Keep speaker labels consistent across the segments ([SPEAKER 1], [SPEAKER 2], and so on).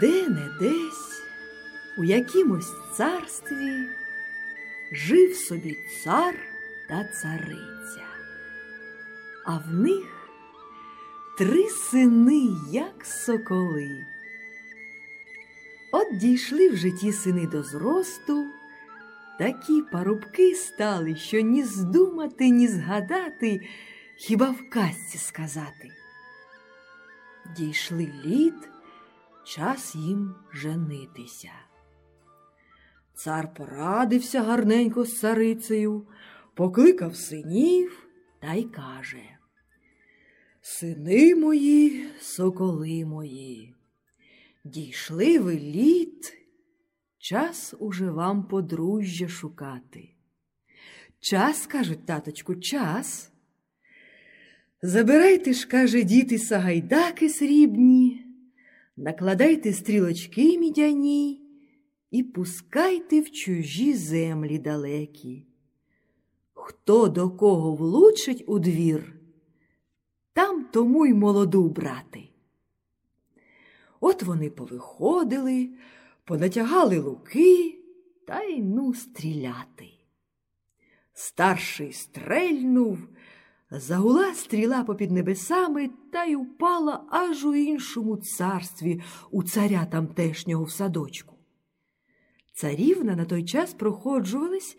[SPEAKER 1] Де не десь, у якимось царстві жив собі цар та цариця, а в них три сини, як соколи. От дійшли в житті сини до зросту, такі парубки стали, що ні здумати, ні згадати, хіба в казці сказати. Дійшли літ час їм женитися. Цар порадився гарненько з царицею, покликав синів та й каже Сини мої, соколи мої, дійшли ви літ, час уже вам подружжя шукати. Час, кажуть, таточку, час. Забирайте ж, каже, діти, сагайдаки срібні накладайте стрілочки мідяні і пускайте в чужі землі далекі. Хто до кого влучить у двір, там тому й молоду брати. От вони повиходили, понатягали луки та й ну стріляти. Старший стрельнув. Загула стріла попід небесами та й упала аж у іншому царстві, у царя тамтешнього в садочку. Царівна на той час проходжувалась,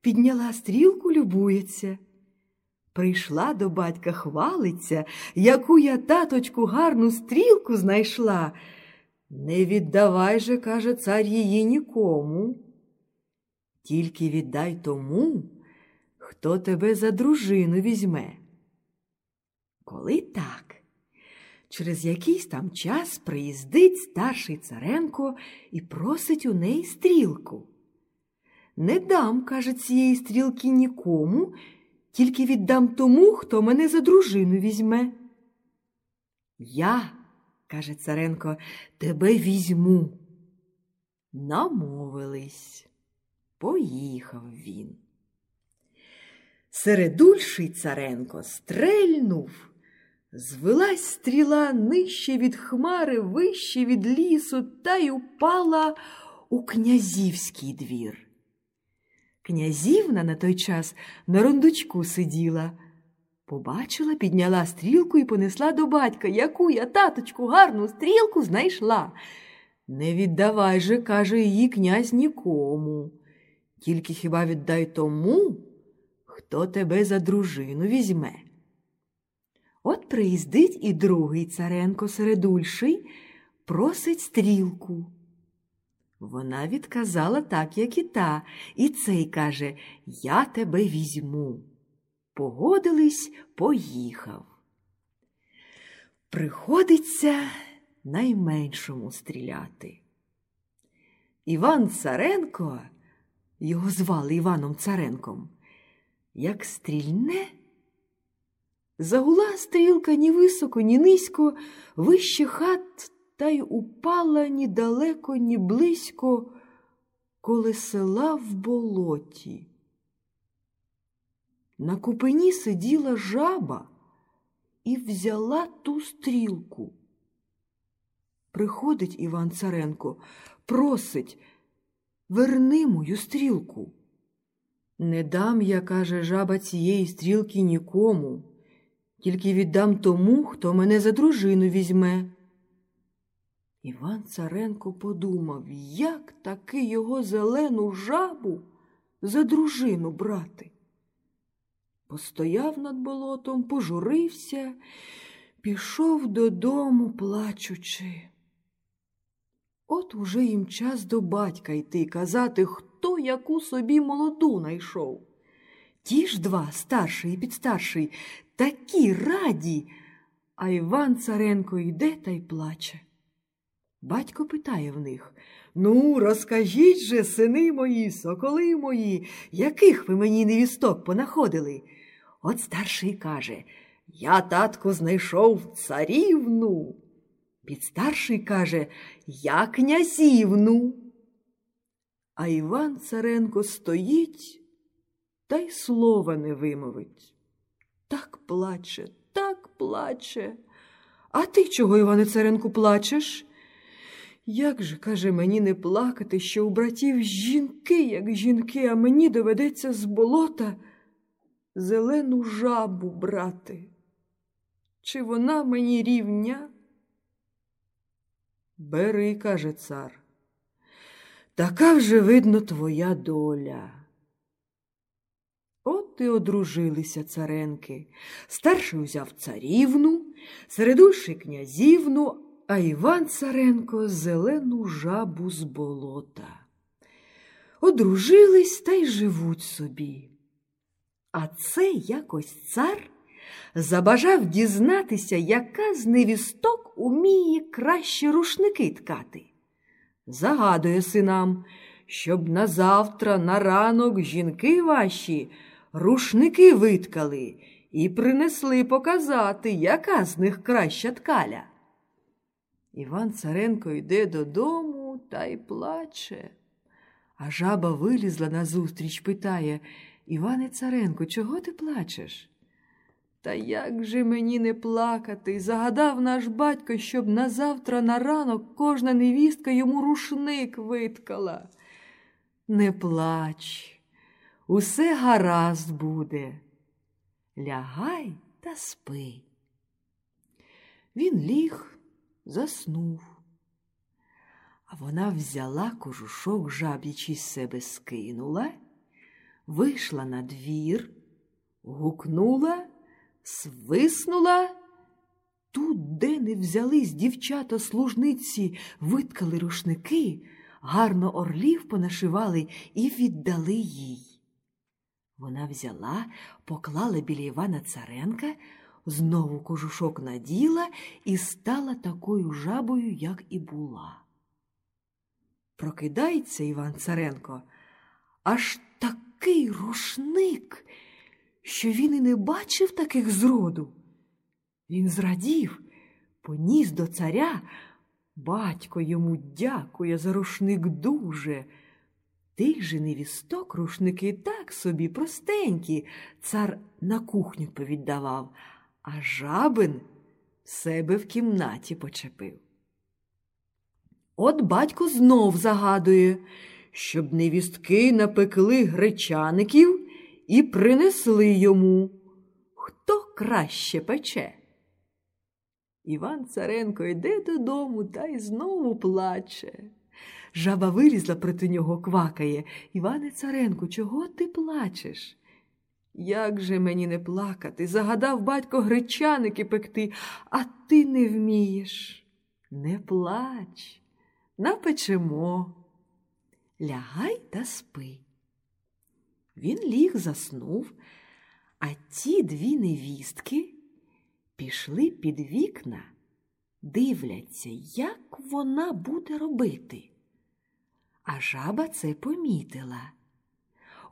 [SPEAKER 1] підняла стрілку, любується. Прийшла до батька хвалиться, яку я, таточку, гарну стрілку знайшла. Не віддавай же, каже цар її нікому. Тільки віддай тому хто тебе за дружину візьме. Коли так, через якийсь там час приїздить старший царенко і просить у неї стрілку. Не дам, каже, цієї стрілки нікому, тільки віддам тому, хто мене за дружину візьме. Я, каже Царенко, тебе візьму. Намовились. Поїхав він. Середульший царенко стрельнув, звелась стріла нижче від хмари, вище від лісу та й упала у князівський двір. Князівна на той час на рундучку сиділа. Побачила, підняла стрілку і понесла до батька, яку я, таточку, гарну стрілку знайшла. Не віддавай же, каже її князь нікому. Тільки хіба віддай тому хто тебе за дружину візьме. От приїздить і другий царенко середульший, просить стрілку. Вона відказала так, як і та, і цей каже Я тебе візьму. Погодились, поїхав. Приходиться найменшому стріляти. Іван Царенко, його звали Іваном Царенком як стрільне. Загула стрілка ні високо, ні низько, вище хат та й упала ні далеко, ні близько, коле села в болоті. На купині сиділа жаба і взяла ту стрілку. Приходить Іван Царенко, просить, верни мою стрілку. Не дам я, каже жаба, цієї стрілки нікому, тільки віддам тому, хто мене за дружину візьме. Іван Царенко подумав, як таки його зелену жабу за дружину брати. Постояв над болотом, пожурився, пішов додому, плачучи. От уже їм час до батька йти, казати, хто яку собі молоду найшов. Ті ж два, старший і підстарший, такі раді, а Іван Царенко йде та й плаче. Батько питає в них Ну, розкажіть же, сини мої, соколи мої, яких ви мені невісток понаходили? От старший каже Я, татку, знайшов царівну. Підстарший каже Я князівну. А Іван Царенко стоїть та й слова не вимовить. Так плаче, так плаче. А ти чого, Іване Царенку, плачеш? Як же, каже, мені не плакати, що у братів жінки, як жінки, а мені доведеться з болота зелену жабу брати? Чи вона мені рівня? Бери, каже цар. Така вже, видно, твоя доля. От і одружилися царенки. Старший узяв царівну, середульший князівну, а Іван Царенко зелену жабу з болота. Одружились та й живуть собі. А це якось цар забажав дізнатися, яка з невісток уміє краще рушники ткати. Загадує синам, щоб на завтра, на ранок жінки ваші рушники виткали і принесли показати, яка з них краща ткаля. Іван Царенко йде додому та й плаче. А жаба вилізла назустріч, питає Іване Царенко, чого ти плачеш? Та як же мені не плакати? Загадав наш батько, щоб на завтра на ранок кожна невістка йому рушник виткала. Не плач, усе гаразд буде. Лягай та спи. Він ліг, заснув. А вона взяла кожушок жаб'ячий з себе скинула, вийшла на двір, гукнула свиснула. Тут, де не взялись дівчата служниці, виткали рушники, гарно орлів понашивали і віддали їй. Вона взяла, поклала біля Івана Царенка, знову кожушок наділа і стала такою жабою, як і була. Прокидається Іван Царенко, аж такий рушник що він і не бачив таких зроду. Він зрадів, поніс до царя. Батько йому дякує за рушник дуже. Тих же невісток рушники так собі простенькі, цар на кухню повіддавав, а жабин себе в кімнаті почепив. От батько знов загадує, щоб невістки напекли гречаників і принесли йому, хто краще пече. Іван Царенко йде додому та й знову плаче. Жаба вилізла проти нього, квакає. Іване Царенко, чого ти плачеш? Як же мені не плакати? Загадав батько гречаники пекти, а ти не вмієш. Не плач, напечемо. Лягай та спи. Він ліг заснув, а ті дві невістки пішли під вікна, дивляться, як вона буде робити. А жаба це помітила.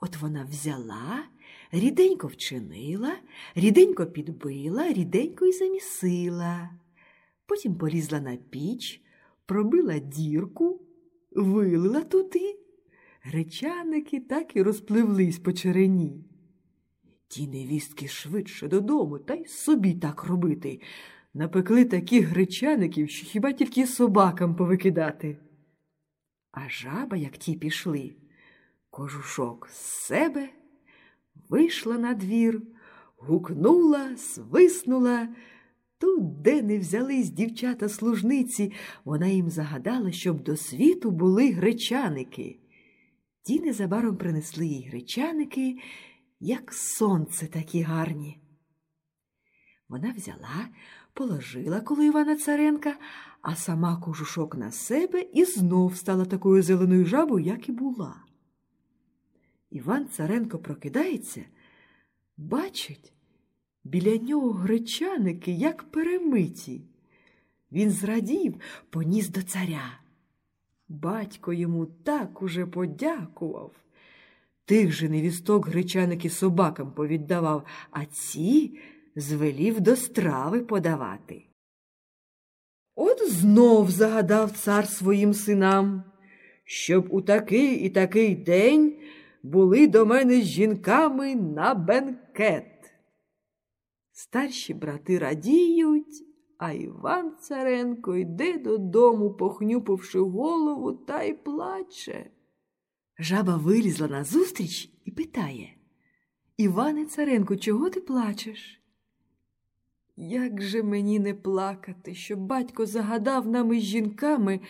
[SPEAKER 1] От вона взяла, ріденько вчинила, ріденько підбила, ріденько й замісила. Потім полізла на піч, пробила дірку, вилила туди Гречаники так і розпливлись по черені. Ті невістки швидше додому, та й собі так робити. Напекли таких гречаників, що хіба тільки собакам повикидати. А жаба, як ті пішли, кожушок з себе вийшла на двір, гукнула, свиснула. Тут, де не взялись дівчата служниці, вона їм загадала, щоб до світу були гречаники. Ті незабаром принесли їй гречаники, як сонце такі гарні. Вона взяла, положила коло Івана Царенка, а сама кожушок на себе і знов стала такою зеленою жабою, як і була. Іван Царенко прокидається, бачить, біля нього гречаники, як перемиті. Він зрадів, поніс до царя. Батько йому так уже подякував. Тих же невісток гречаники собакам повіддавав, а ці звелів до страви подавати. От знов загадав цар своїм синам, щоб у такий і такий день були до мене з жінками на бенкет. Старші брати радіють, А Іван Царенко йде додому, похнюпивши голову, та й плаче. Жаба вилізла назустріч і питає Іване Царенко, чого ти плачеш? Як же мені не плакати, що батько загадав нам із жінками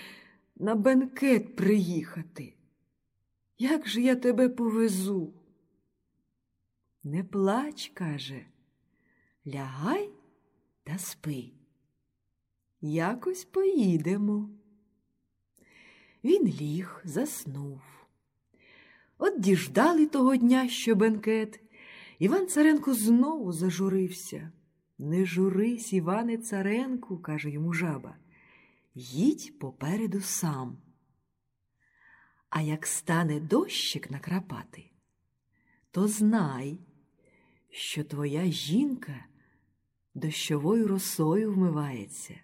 [SPEAKER 1] на бенкет приїхати? Як же я тебе повезу? Не плач, каже, лягай та спи. Якось поїдемо. Він ліг, заснув. От діждали того дня, що бенкет. Іван Царенко знову зажурився. Не журись, Іване Царенку, каже йому жаба, їдь попереду сам. А як стане дощик накрапати, то знай, що твоя жінка дощовою росою вмивається.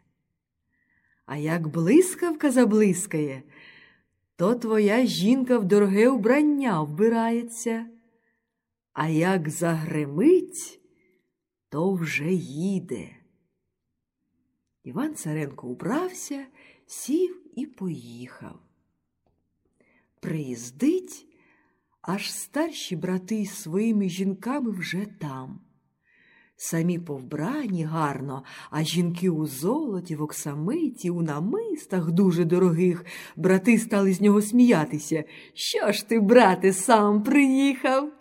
[SPEAKER 1] А як блискавка заблискає, то твоя жінка в дороге убрання вбирається, а як загремить, то вже їде. Іван Царенко убрався, сів і поїхав. Приїздить, аж старші брати своїми жінками вже там. Самі повбрані гарно, а жінки у золоті, в оксамиті, у намистах дуже дорогих. Брати стали з нього сміятися. Що ж ти, брате, сам приїхав?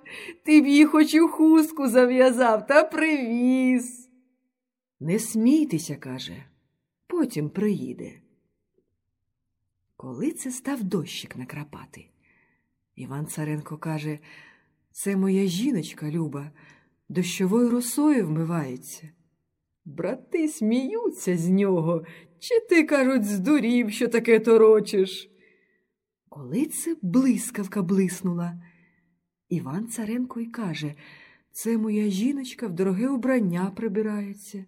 [SPEAKER 1] Ти б їй хоч у хустку зав'язав та привіз. Не смійтеся, каже, потім приїде. Коли це став дощик накрапати? Іван Царенко каже, це моя жіночка Люба дощовою росою вмивається. Брати сміються з нього, чи ти, кажуть, здурів, що таке торочиш. Коли це блискавка блиснула, Іван Царенко й каже це моя жіночка в дороге убрання прибирається.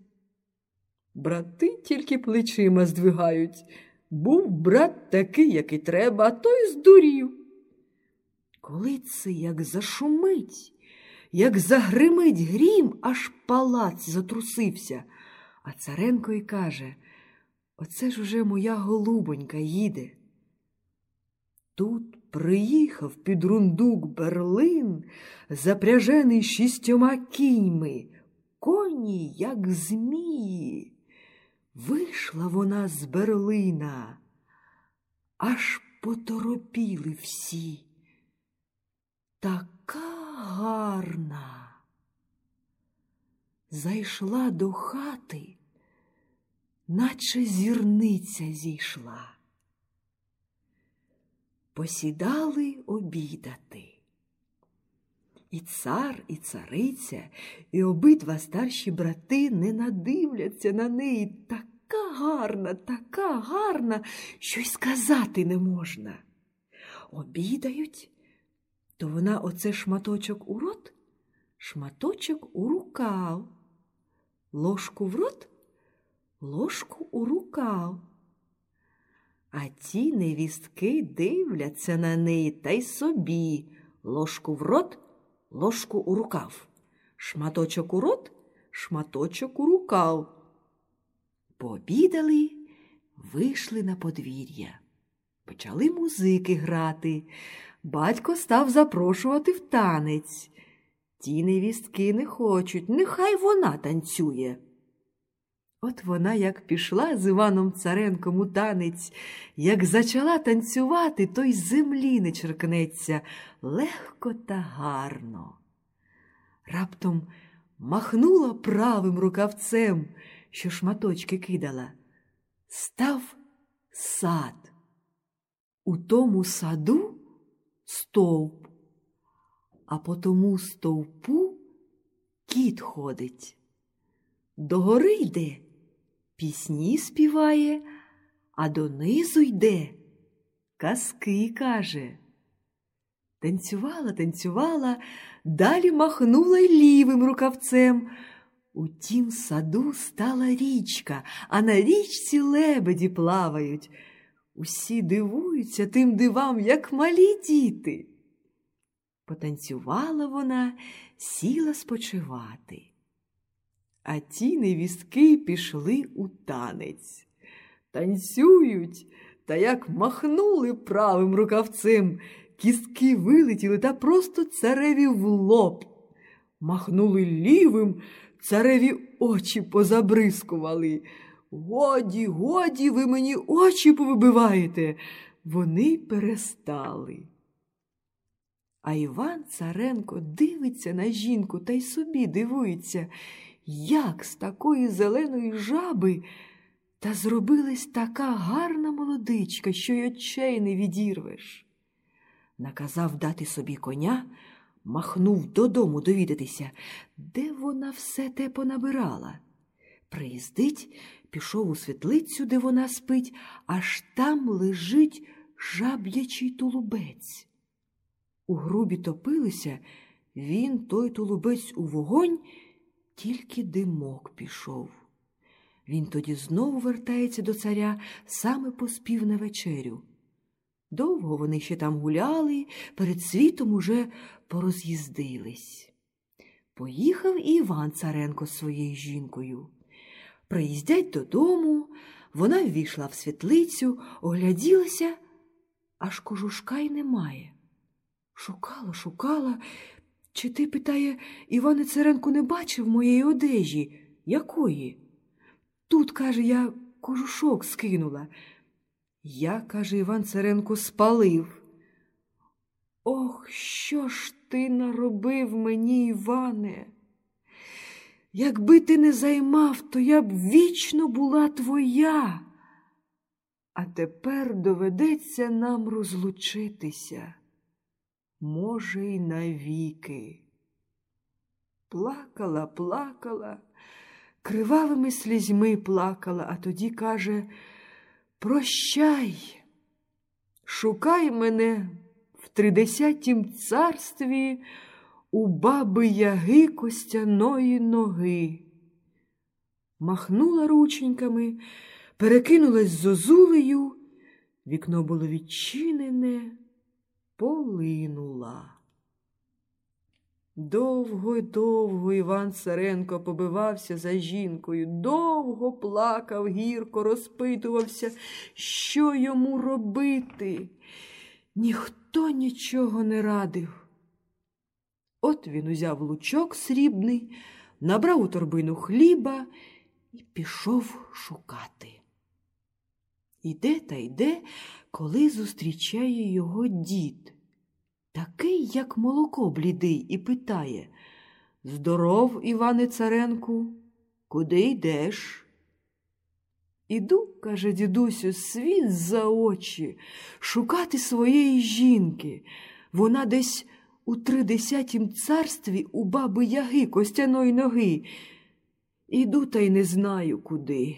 [SPEAKER 1] Брати тільки плечима здвигають. Був брат такий, як і треба, а той здурів. Коли це як зашумить, як загримить грім, аж палац затрусився. А царенко й каже Оце ж уже моя голубонька їде. Тут приїхав під рундук Берлин, запряжений шістьома кіньми, коні, як змії. Вийшла вона з Берлина, аж поторопіли всі. Така гарна. Зайшла до хати, наче зірниця зійшла. Посідали обідати. І цар, і цариця, і обидва старші брати не надивляться на неї така гарна, така гарна, що й сказати не можна. Обідають то вона оце шматочок у рот, шматочок у рукав, ложку в рот, ложку у рукав. А ті невістки дивляться на неї та й собі. Ложку в рот, ложку у рукав, шматочок у рот, шматочок у рукав. Пообідали, вийшли на подвір'я, почали музики грати батько став запрошувати в танець. Ті невістки не хочуть, нехай вона танцює. От вона як пішла з Іваном Царенком у танець, як зачала танцювати, то й землі не черкнеться легко та гарно. Раптом махнула правим рукавцем, що шматочки кидала. Став сад. У тому саду стовп, а по тому стовпу кіт ходить. Догори йде, пісні співає, а донизу йде, казки каже. Танцювала, танцювала, далі махнула й лівим рукавцем. У тім саду стала річка, а на річці лебеді плавають. Усі дивуються тим дивам, як малі діти. Потанцювала вона, сіла спочивати. а ті невістки пішли у танець. Танцюють, та як махнули правим рукавцем, кістки вилетіли та просто цареві в лоб. Махнули лівим, цареві очі позабрискували. Годі, годі, ви мені очі повибиваєте. Вони перестали. А Іван Царенко дивиться на жінку та й собі дивується, як з такої зеленої жаби та зробилась така гарна молодичка, що й очей не відірвеш. Наказав дати собі коня, махнув додому довідатися, де вона все те понабирала. Приїздить, пішов у світлицю, де вона спить, аж там лежить жаблячий тулубець. У грубі топилися, він той тулубець у вогонь, тільки димок пішов. Він тоді знову вертається до царя, саме поспів на вечерю. Довго вони ще там гуляли, перед світом уже пороз'їздились. Поїхав і Іван Царенко з своєю жінкою. Приїздять додому, вона ввійшла в світлицю, огляділася, аж кожушка й немає. Шукала, шукала. Чи ти, питає, Іване Царенко не бачив моєї одежі? Якої? Тут, каже, я кожушок скинула. Я, каже, Іван Царенко, спалив. Ох, що ж ти наробив мені, Іване? Якби ти не займав, то я б вічно була твоя. А тепер доведеться нам розлучитися, може, й навіки. Плакала, плакала, кривавими слізьми плакала, а тоді каже Прощай, шукай мене в тридесятім царстві у баби яги костяної ноги. Махнула рученьками, перекинулась зозулею, вікно було відчинене, полинула. Довго й довго Іван Царенко побивався за жінкою, довго плакав, гірко розпитувався, що йому робити. Ніхто нічого не радив. От він узяв лучок срібний, набрав у торбину хліба і пішов шукати. Іде та йде, коли зустрічає його дід, такий, як молоко блідий, і питає Здоров, Іване Царенку, куди йдеш? Іду, каже дідусю, світ за очі, шукати своєї жінки. Вона десь у тридесятім царстві у баби яги костяної ноги. Іду та й не знаю куди.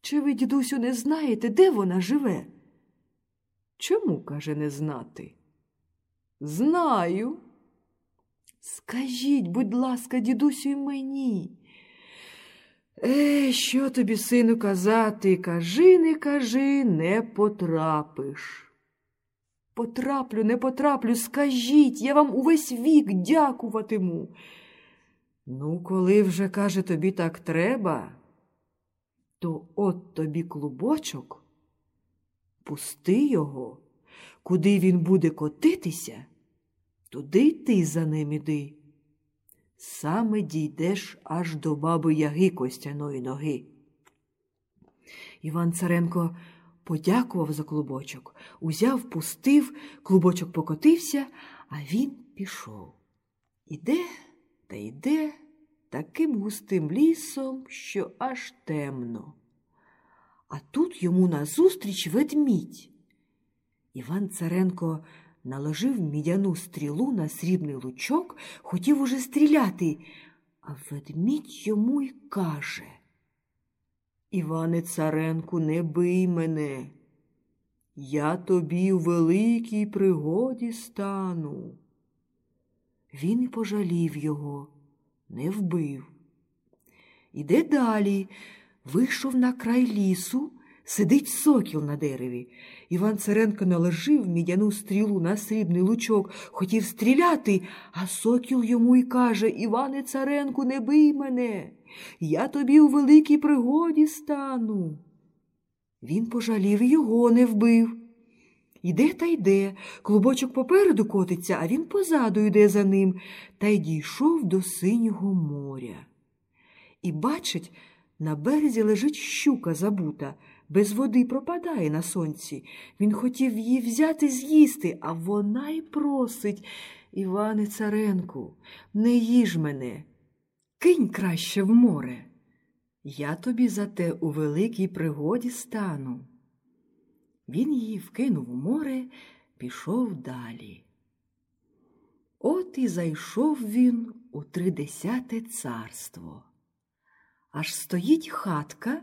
[SPEAKER 1] Чи ви, дідусю, не знаєте, де вона живе? Чому, каже, не знати? Знаю. Скажіть, будь ласка, дідусю, й мені. Е, що тобі, сину, казати? Кажи, не кажи, не потрапиш. Потраплю, не потраплю, скажіть, я вам увесь вік дякуватиму. Ну, коли вже, каже, тобі так треба, то от тобі клубочок, пусти його, куди він буде котитися, туди й ти за ним іди. Саме дійдеш аж до баби яги костяної ноги. Іван Царенко подякував за клубочок, узяв, пустив, клубочок покотився, а він пішов. Іде та йде таким густим лісом, що аж темно. А тут йому назустріч ведмідь. Іван Царенко наложив мідяну стрілу на срібний лучок, хотів уже стріляти, а ведмідь йому й каже Іване Царенку, не бий мене. Я тобі у великій пригоді стану. Він і пожалів його, не вбив. Іде далі, вийшов на край лісу, Сидить сокіл на дереві. Іван Царенко наложив мідяну стрілу на срібний лучок, хотів стріляти, а сокіл йому й каже Іване Царенку, не бий мене, я тобі у великій пригоді стану. Він пожалів і його не вбив. Йде та йде, клубочок попереду котиться, а він позаду йде за ним, та й дійшов до синього моря. І бачить, на березі лежить щука забута, без води пропадає на сонці. Він хотів її взяти з'їсти, а вона й просить Іване Царенку, не їж мене, кинь краще в море. Я тобі за те у великій пригоді стану. Він її вкинув у море, пішов далі. От і зайшов він у тридесяте царство. Аж стоїть хатка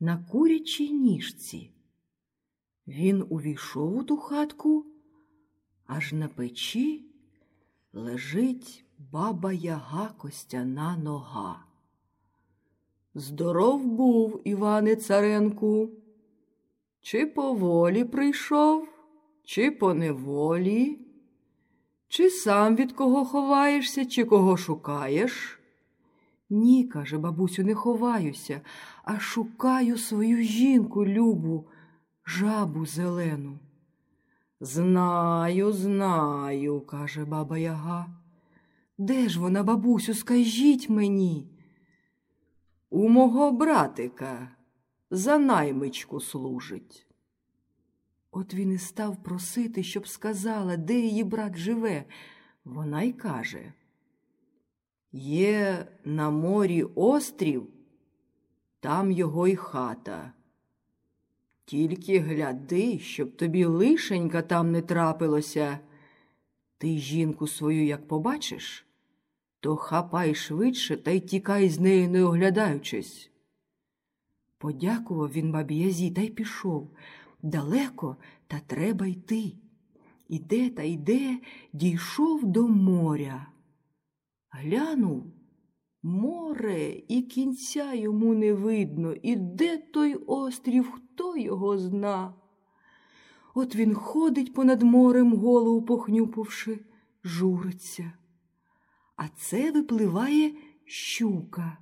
[SPEAKER 1] на курячій ніжці. Він увійшов у ту хатку, аж на печі лежить баба яга костяна нога. Здоров був, Іване Царенку. Чи по волі прийшов, чи по неволі, чи сам від кого ховаєшся, чи кого шукаєш? Ні, каже бабусю, не ховаюся, а шукаю свою жінку любу, жабу зелену. Знаю, знаю, каже баба Яга. Де ж вона, бабусю, скажіть мені? У мого братика за наймичку служить. От він і став просити, щоб сказала, де її брат живе. Вона й каже Є на морі острів, там його й хата. Тільки гляди, щоб тобі лишенька там не трапилося. Ти жінку свою, як побачиш, то хапай швидше та й тікай з нею, не оглядаючись. Подякував він бабі Язі та й пішов. Далеко та треба йти. Іде та йде, дійшов до моря. Глянув море і кінця йому не видно, і де той острів, хто його зна. От він ходить понад морем, голову похнюпивши, журиться. А це випливає щука.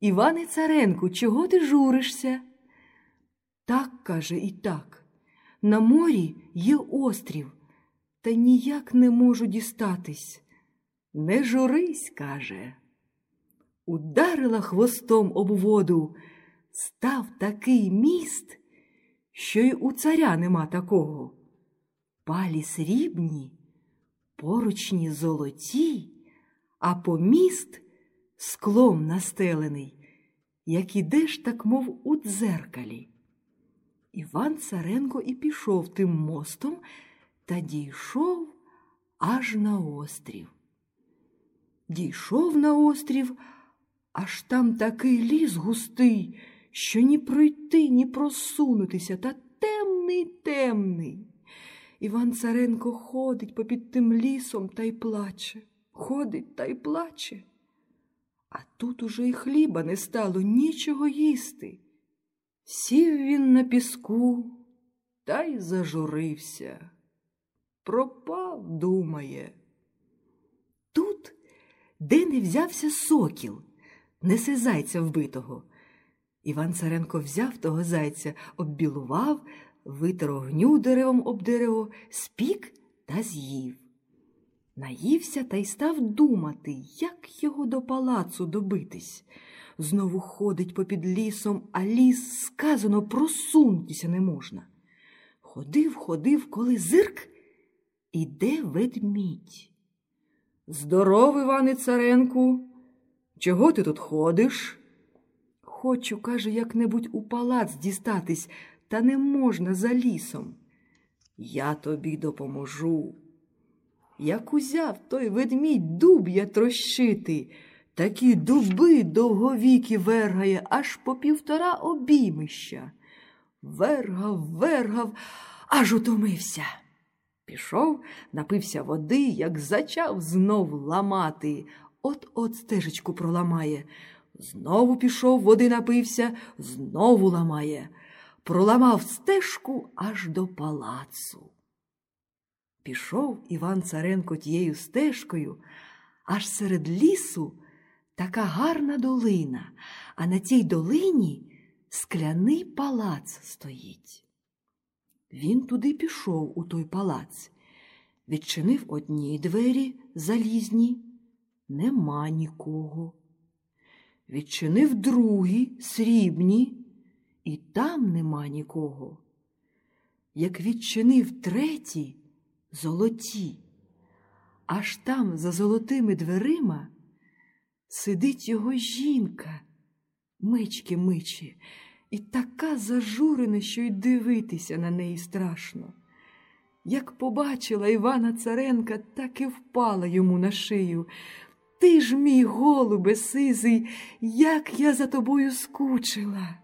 [SPEAKER 1] Іване Царенку, чого ти журишся? Так, каже, і так. На морі є острів, та ніяк не можу дістатись. Не журись, каже. Ударила хвостом об воду, став такий міст, що й у царя нема такого. Палі срібні, поручні золоті, а поміст склом настелений, як ідеш, так мов у дзеркалі. Іван Царенко і пішов тим мостом та дійшов аж на острів. Дійшов на острів, аж там такий ліс густий, що ні пройти, ні просунутися, та темний, темний. Іван Царенко ходить попід тим лісом та й плаче, ходить та й плаче. А тут уже й хліба не стало нічого їсти. Сів він на піску та й зажурився. Пропав, думає. Де не взявся сокіл, несе зайця вбитого. Іван Царенко взяв того зайця, оббілував, витер огню деревом об дерево, спік та з'їв. Наївся та й став думати, як його до палацу добитись. Знову ходить попід лісом, а ліс сказано просунутися не можна. Ходив, ходив, коли зирк, іде ведмідь. Здоров, Іване Царенку, чого ти тут ходиш? Хочу, каже, як-небудь у палац дістатись, та не можна за лісом. Я тобі допоможу. Як узяв той ведмідь дуб'я трощити, такі дуби довговіки вергає аж по півтора обіймища. Вергав, вергав, аж утомився. Пішов, напився води, як зачав знов ламати. От от стежечку проламає. Знову пішов, води напився, знову ламає, проламав стежку аж до палацу. Пішов Іван Царенко тією стежкою, аж серед лісу така гарна долина, а на цій долині скляний палац стоїть. Він туди пішов у той палац, відчинив одні двері залізні, нема нікого. Відчинив другі срібні, і там нема нікого. Як відчинив треті золоті, аж там за золотими дверима сидить його жінка, мички мичі, і така зажурена, що й дивитися на неї страшно. Як побачила Івана Царенка, так і впала йому на шию. Ти ж, мій голубе сизий, як я за тобою скучила.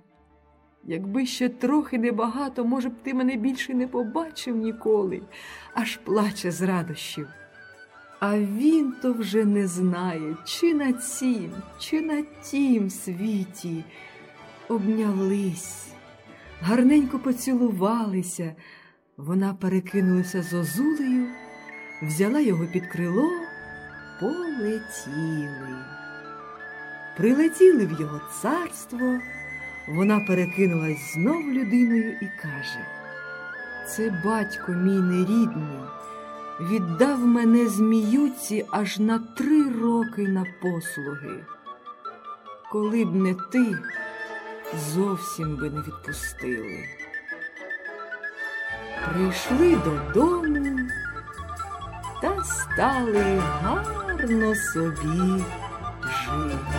[SPEAKER 1] Якби ще трохи небагато, може б ти мене більше не побачив ніколи, аж плаче з радощів. А він то вже не знає, чи на цім, чи на тім світі обнялись, гарненько поцілувалися. Вона перекинулася з Озулею, взяла його під крило, полетіли. Прилетіли в його царство, вона перекинулась знов людиною і каже: Це батько мій нерідний, віддав мене зміюці аж на три роки на послуги. Коли б не ти, зовсім би не відпустили. Прийшли додому та стали гарно собі жити.